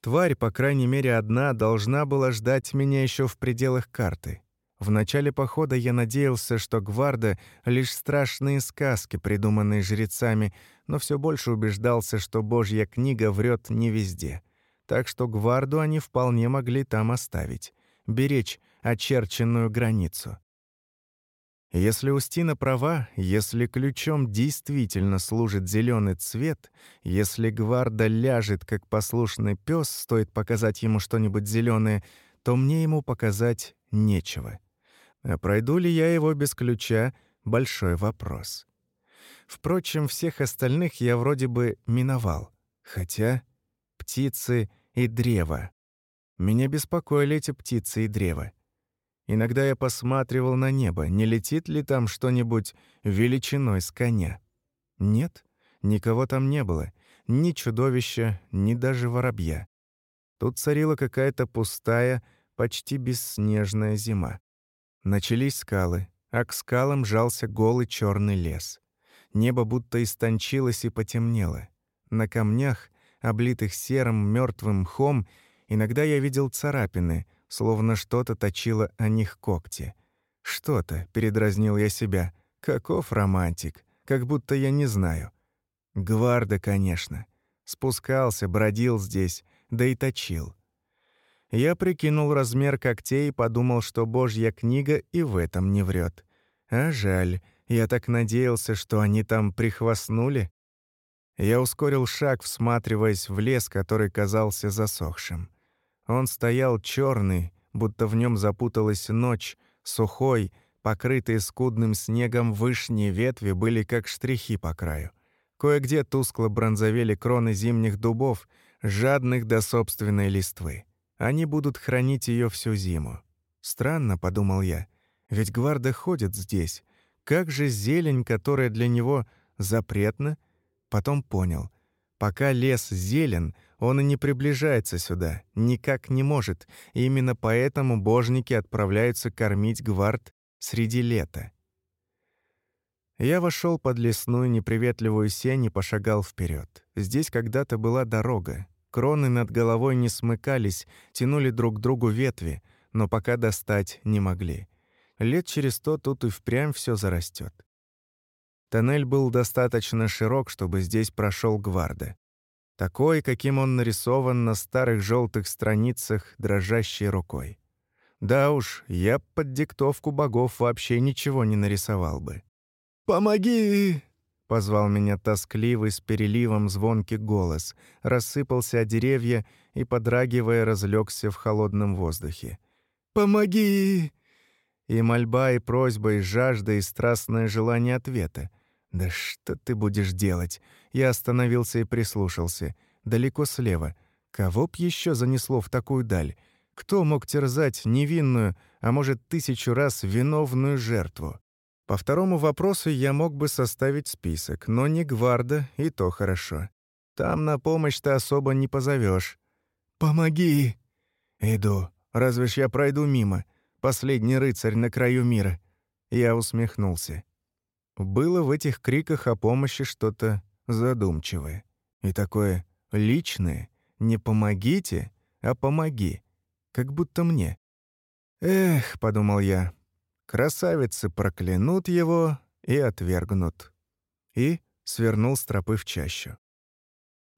Speaker 1: Тварь, по крайней мере одна, должна была ждать меня еще в пределах карты. В начале похода я надеялся, что гварда — лишь страшные сказки, придуманные жрецами, но все больше убеждался, что Божья книга врет не везде. Так что гварду они вполне могли там оставить, беречь очерченную границу. Если Устина права, если ключом действительно служит зеленый цвет, если гварда ляжет, как послушный пес, стоит показать ему что-нибудь зеленое, то мне ему показать нечего. А пройду ли я его без ключа — большой вопрос. Впрочем, всех остальных я вроде бы миновал. Хотя птицы и древо. Меня беспокоили эти птицы и древо. Иногда я посматривал на небо, не летит ли там что-нибудь величиной с коня. Нет, никого там не было, ни чудовища, ни даже воробья. Тут царила какая-то пустая, почти бесснежная зима. Начались скалы, а к скалам жался голый черный лес. Небо будто истончилось и потемнело. На камнях, облитых серым мертвым мхом, иногда я видел царапины, словно что-то точило о них когти. «Что-то», — передразнил я себя, — «каков романтик, как будто я не знаю». Гварда, конечно. Спускался, бродил здесь, да и точил. Я прикинул размер когтей и подумал, что Божья книга и в этом не врет. А жаль, я так надеялся, что они там прихвастнули. Я ускорил шаг, всматриваясь в лес, который казался засохшим. Он стоял черный, будто в нем запуталась ночь, сухой, покрытые скудным снегом вышние ветви были как штрихи по краю. Кое-где тускло бронзовели кроны зимних дубов, жадных до собственной листвы. Они будут хранить ее всю зиму. Странно, подумал я, ведь гварда ходит здесь. Как же зелень, которая для него запретна? Потом понял. Пока лес зелен, он и не приближается сюда, никак не может, и именно поэтому божники отправляются кормить гвард среди лета. Я вошел под лесную неприветливую сень и пошагал вперед. Здесь когда-то была дорога, Кроны над головой не смыкались, тянули друг к другу ветви, но пока достать не могли. Лет через сто тут и впрямь все зарастет. Тоннель был достаточно широк, чтобы здесь прошел гварда. Такой, каким он нарисован на старых желтых страницах дрожащей рукой. Да уж, я под диктовку богов вообще ничего не нарисовал бы.
Speaker 2: «Помоги!»
Speaker 1: — позвал меня тоскливый с переливом звонкий голос, рассыпался о деревья и, подрагивая, разлегся в холодном воздухе.
Speaker 2: «Помоги!»
Speaker 1: И мольба, и просьба, и жажда, и страстное желание ответа. «Да что ты будешь делать?» Я остановился и прислушался. Далеко слева. Кого б еще занесло в такую даль? Кто мог терзать невинную, а может, тысячу раз виновную жертву? По второму вопросу я мог бы составить список, но не гварда, и то хорошо. Там на помощь ты особо не позовешь.
Speaker 2: «Помоги!»
Speaker 1: «Иду. Разве ж я пройду мимо? Последний рыцарь на краю мира». Я усмехнулся. Было в этих криках о помощи что-то задумчивое. И такое личное. Не помогите, а помоги. Как будто мне. «Эх», — подумал я, — «красавицы проклянут его и отвергнут». И свернул с тропы в чащу.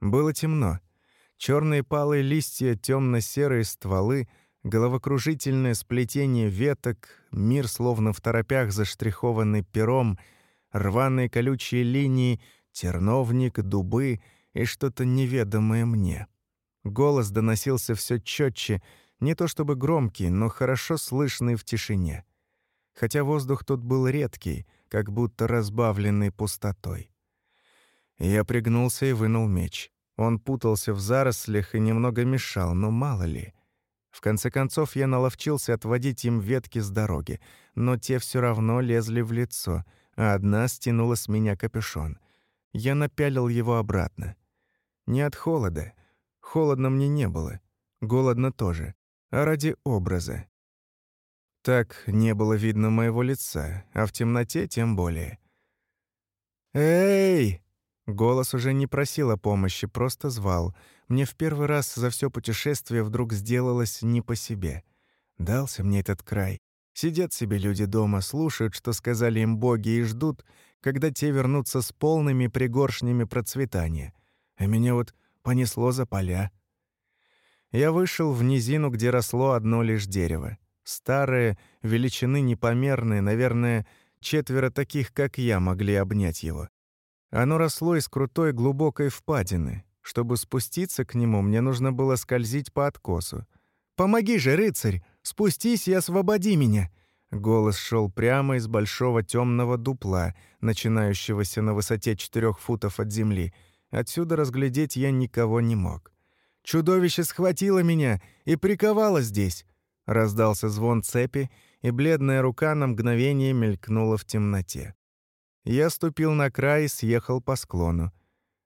Speaker 1: Было темно. Черные палые листья, темно-серые стволы, головокружительное сплетение веток, мир словно в торопях заштрихованный пером — рваные колючие линии, терновник, дубы и что-то неведомое мне. Голос доносился все четче, не то чтобы громкий, но хорошо слышный в тишине. Хотя воздух тут был редкий, как будто разбавленный пустотой. Я пригнулся и вынул меч. Он путался в зарослях и немного мешал, но мало ли. В конце концов я наловчился отводить им ветки с дороги, но те все равно лезли в лицо — а одна стянула с меня капюшон. Я напялил его обратно. Не от холода. Холодно мне не было. Голодно тоже. А ради образа. Так не было видно моего лица, а в темноте тем более. «Эй!» Голос уже не просил о помощи, просто звал. Мне в первый раз за все путешествие вдруг сделалось не по себе. Дался мне этот край. Сидят себе люди дома, слушают, что сказали им боги, и ждут, когда те вернутся с полными пригоршнями процветания. А меня вот понесло за поля. Я вышел в низину, где росло одно лишь дерево. Старое, величины непомерные, наверное, четверо таких, как я, могли обнять его. Оно росло из крутой глубокой впадины. Чтобы спуститься к нему, мне нужно было скользить по откосу. «Помоги же, рыцарь!» Спустись и освободи меня!» Голос шел прямо из большого темного дупла, начинающегося на высоте четырех футов от земли. Отсюда разглядеть я никого не мог. «Чудовище схватило меня и приковало здесь!» Раздался звон цепи, и бледная рука на мгновение мелькнула в темноте. Я ступил на край и съехал по склону.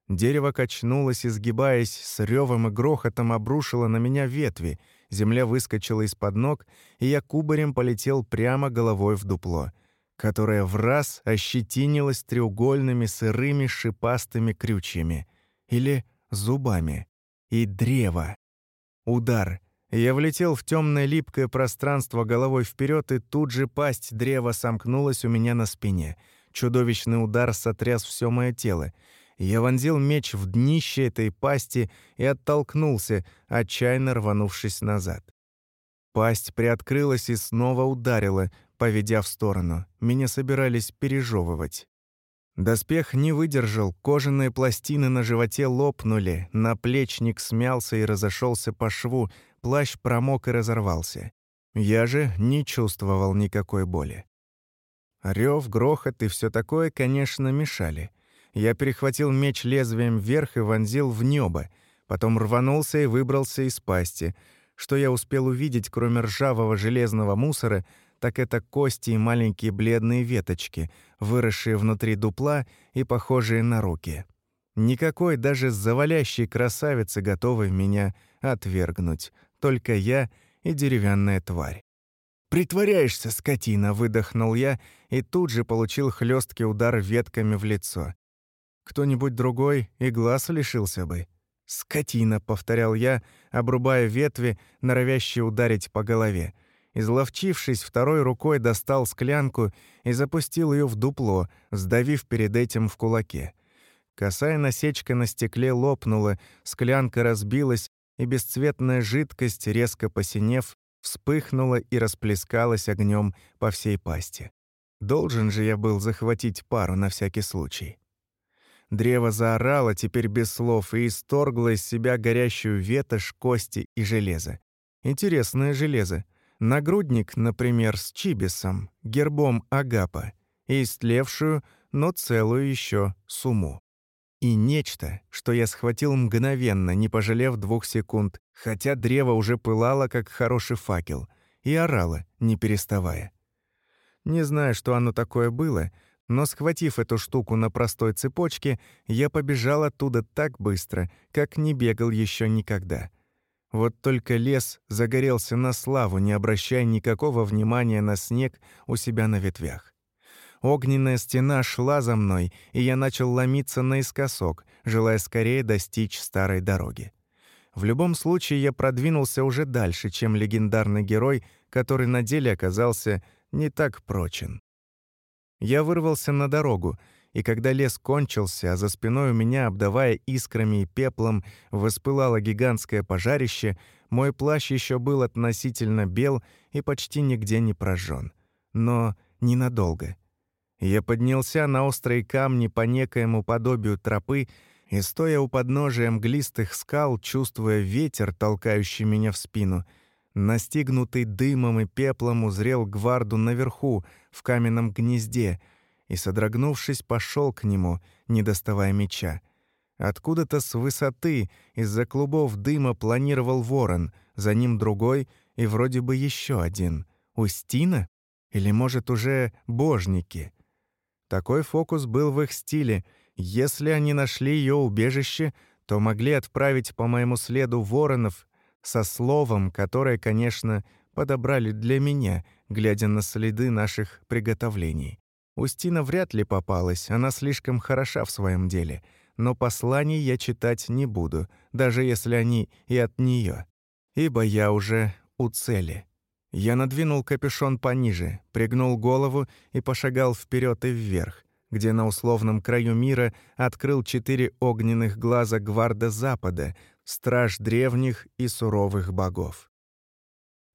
Speaker 1: Дерево качнулось, изгибаясь, с ревом и грохотом обрушило на меня ветви — земля выскочила из-под ног, и я кубарем полетел прямо головой в дупло, которое в раз ощетинилось треугольными сырыми шипастыми крючьями или зубами. И древо. Удар. Я влетел в темное липкое пространство головой вперед, и тут же пасть древа сомкнулась у меня на спине. Чудовищный удар сотряс все мое тело. Я вонзил меч в днище этой пасти и оттолкнулся, отчаянно рванувшись назад. Пасть приоткрылась и снова ударила, поведя в сторону. Меня собирались пережевывать. Доспех не выдержал, кожаные пластины на животе лопнули, наплечник смялся и разошелся по шву, плащ промок и разорвался. Я же не чувствовал никакой боли. Рев, грохот и все такое, конечно, мешали. Я перехватил меч лезвием вверх и вонзил в небо, потом рванулся и выбрался из пасти. Что я успел увидеть, кроме ржавого железного мусора, так это кости и маленькие бледные веточки, выросшие внутри дупла и похожие на руки. Никакой даже завалящей красавицы готовой меня отвергнуть. Только я и деревянная тварь. «Притворяешься, скотина!» — выдохнул я и тут же получил хлесткий удар ветками в лицо. Кто-нибудь другой и глаз лишился бы. «Скотина», — повторял я, обрубая ветви, норовящие ударить по голове. Изловчившись, второй рукой достал склянку и запустил ее в дупло, сдавив перед этим в кулаке. Косая насечка на стекле лопнула, склянка разбилась, и бесцветная жидкость, резко посинев, вспыхнула и расплескалась огнем по всей пасти. Должен же я был захватить пару на всякий случай. Древо заорало теперь без слов и исторгло из себя горящую ветошь, кости и железо. Интересное железо. Нагрудник, например, с чибисом, гербом агапа, и истлевшую, но целую еще суму. И нечто, что я схватил мгновенно, не пожалев двух секунд, хотя древо уже пылало, как хороший факел, и орало, не переставая. Не знаю, что оно такое было, но, схватив эту штуку на простой цепочке, я побежал оттуда так быстро, как не бегал еще никогда. Вот только лес загорелся на славу, не обращая никакого внимания на снег у себя на ветвях. Огненная стена шла за мной, и я начал ломиться наискосок, желая скорее достичь старой дороги. В любом случае я продвинулся уже дальше, чем легендарный герой, который на деле оказался не так прочен. Я вырвался на дорогу, и когда лес кончился, а за спиной у меня, обдавая искрами и пеплом, воспылало гигантское пожарище, мой плащ еще был относительно бел и почти нигде не прожжен. Но ненадолго. Я поднялся на острые камни по некоему подобию тропы и, стоя у подножия мглистых скал, чувствуя ветер, толкающий меня в спину, настигнутый дымом и пеплом, узрел гварду наверху, в каменном гнезде, и, содрогнувшись, пошел к нему, не доставая меча. Откуда-то с высоты, из-за клубов дыма планировал ворон, за ним другой и вроде бы еще один. Устина? Или, может, уже божники? Такой фокус был в их стиле. Если они нашли ее убежище, то могли отправить по моему следу воронов со словом, которое, конечно, подобрали для меня, глядя на следы наших приготовлений. Устина вряд ли попалась, она слишком хороша в своем деле, но посланий я читать не буду, даже если они и от нее, ибо я уже у цели. Я надвинул капюшон пониже, пригнул голову и пошагал вперед и вверх, где на условном краю мира открыл четыре огненных глаза гварда Запада, страж древних и суровых богов.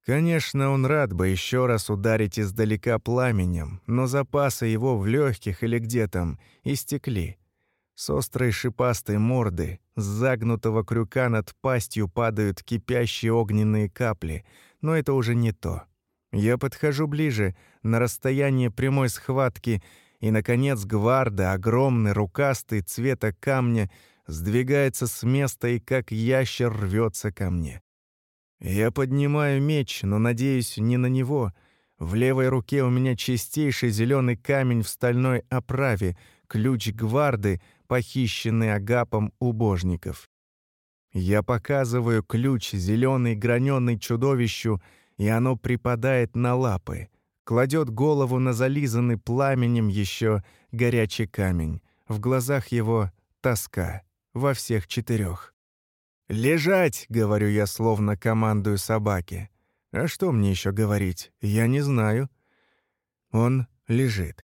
Speaker 1: Конечно, он рад бы еще раз ударить издалека пламенем, но запасы его в легких или где там истекли. С острой шипастой морды, с загнутого крюка над пастью падают кипящие огненные капли — но это уже не то. Я подхожу ближе, на расстояние прямой схватки, и, наконец, гварда, огромный, рукастый, цвета камня, сдвигается с места и как ящер рвется ко мне. Я поднимаю меч, но надеюсь не на него. В левой руке у меня чистейший зеленый камень в стальной оправе, ключ гварды, похищенный агапом у божников. Я показываю ключ, зеленый граненый чудовищу, и оно припадает на лапы, кладет голову на зализанный пламенем еще горячий камень. В глазах его тоска, во всех четырех. «Лежать!» — говорю я, словно командую собаке. А что мне еще говорить? Я не знаю. Он лежит.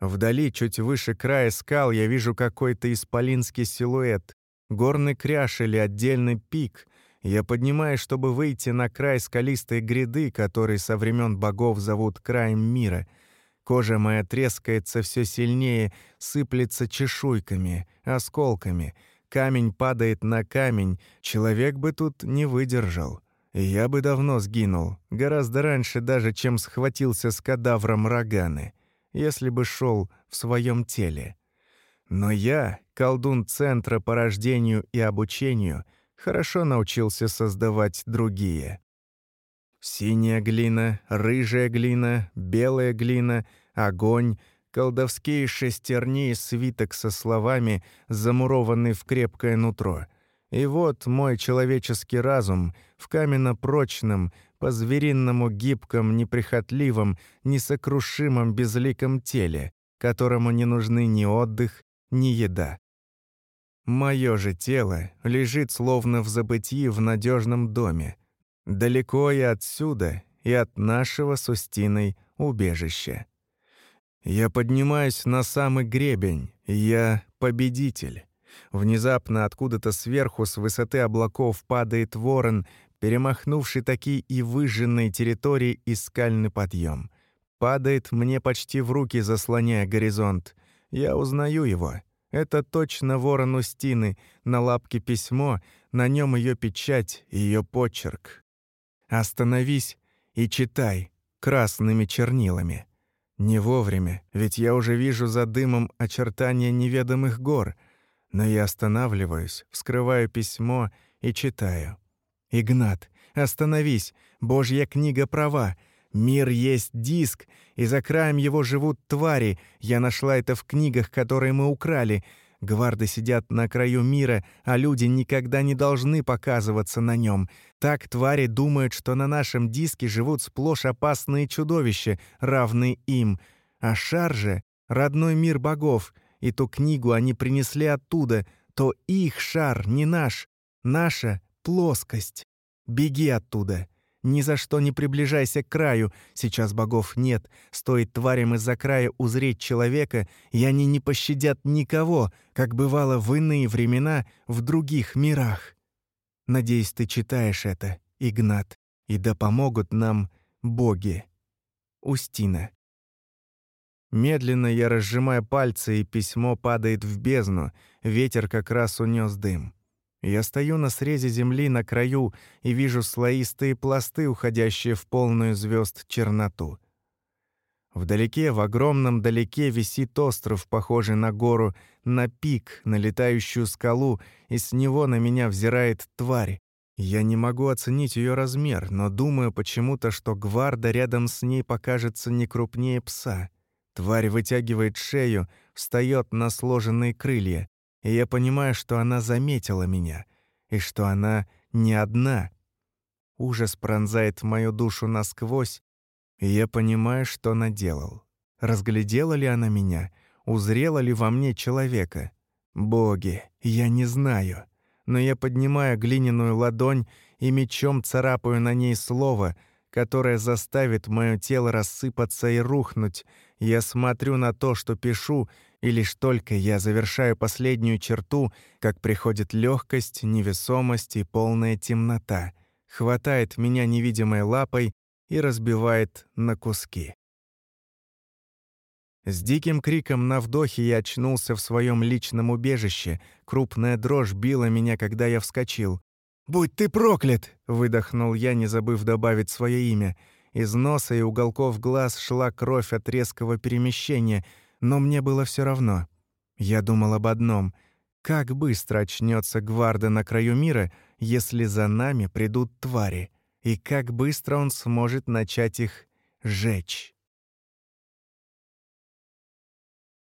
Speaker 1: Вдали, чуть выше края скал, я вижу какой-то исполинский силуэт, горный кряж или отдельный пик. Я поднимаюсь, чтобы выйти на край скалистой гряды, который со времен богов зовут краем мира. Кожа моя трескается все сильнее, сыплется чешуйками, осколками. Камень падает на камень, человек бы тут не выдержал. я бы давно сгинул, гораздо раньше даже, чем схватился с кадавром Роганы, если бы шел в своем теле. Но я, колдун Центра по рождению и обучению, хорошо научился создавать другие. Синяя глина, рыжая глина, белая глина, огонь, колдовские шестерни и свиток со словами, замурованный в крепкое нутро. И вот мой человеческий разум в каменно-прочном, по-звериному гибком, неприхотливом, несокрушимом безликом теле, которому не нужны ни отдых, ни еда. Мое же тело лежит словно в забытии в надежном доме. Далеко и отсюда, и от нашего с Устиной убежища. Я поднимаюсь на самый гребень, я победитель. Внезапно откуда-то сверху с высоты облаков падает ворон, перемахнувший такие и выжженные территории и скальный подъем. Падает мне почти в руки, заслоняя горизонт. Я узнаю его. Это точно ворон Устины, на лапке письмо, на нем ее печать, ее почерк. «Остановись и читай красными чернилами». Не вовремя, ведь я уже вижу за дымом очертания неведомых гор, но я останавливаюсь, вскрываю письмо и читаю. «Игнат, остановись, Божья книга права, Мир есть диск, и за краем его живут твари. Я нашла это в книгах, которые мы украли. Гварды сидят на краю мира, а люди никогда не должны показываться на нем. Так твари думают, что на нашем диске живут сплошь опасные чудовища, равные им. А шар же — родной мир богов, и ту книгу они принесли оттуда, то их шар, не наш. Наша — плоскость. Беги оттуда. Ни за что не приближайся к краю. Сейчас богов нет. Стоит тварям из-за края узреть человека, и они не пощадят никого, как бывало в иные времена в других мирах. Надеюсь, ты читаешь это, Игнат, и да помогут нам боги. Устина. Медленно я разжимаю пальцы, и письмо падает в бездну. Ветер как раз унес дым. Я стою на срезе земли на краю и вижу слоистые пласты, уходящие в полную звезд черноту. Вдалеке, в огромном далеке, висит остров, похожий на гору, на пик, на летающую скалу, и с него на меня взирает тварь. Я не могу оценить ее размер, но думаю почему-то, что гварда рядом с ней покажется не крупнее пса. Тварь вытягивает шею, встает на сложенные крылья и я понимаю, что она заметила меня, и что она не одна. Ужас пронзает мою душу насквозь, и я понимаю, что наделал. Разглядела ли она меня? Узрела ли во мне человека? Боги, я не знаю. Но я поднимаю глиняную ладонь и мечом царапаю на ней слово, которое заставит мое тело рассыпаться и рухнуть. Я смотрю на то, что пишу, и лишь только я завершаю последнюю черту, как приходит легкость, невесомость и полная темнота, хватает меня невидимой лапой и разбивает на куски. С диким криком на вдохе я очнулся в своем личном убежище. Крупная дрожь била меня, когда я вскочил. «Будь ты проклят!» — выдохнул я, не забыв добавить свое имя. Из носа и уголков глаз шла кровь от резкого перемещения — но мне было все равно. Я думал об одном — как быстро очнется гварда на краю мира, если за нами придут твари, и как быстро он сможет начать их жечь.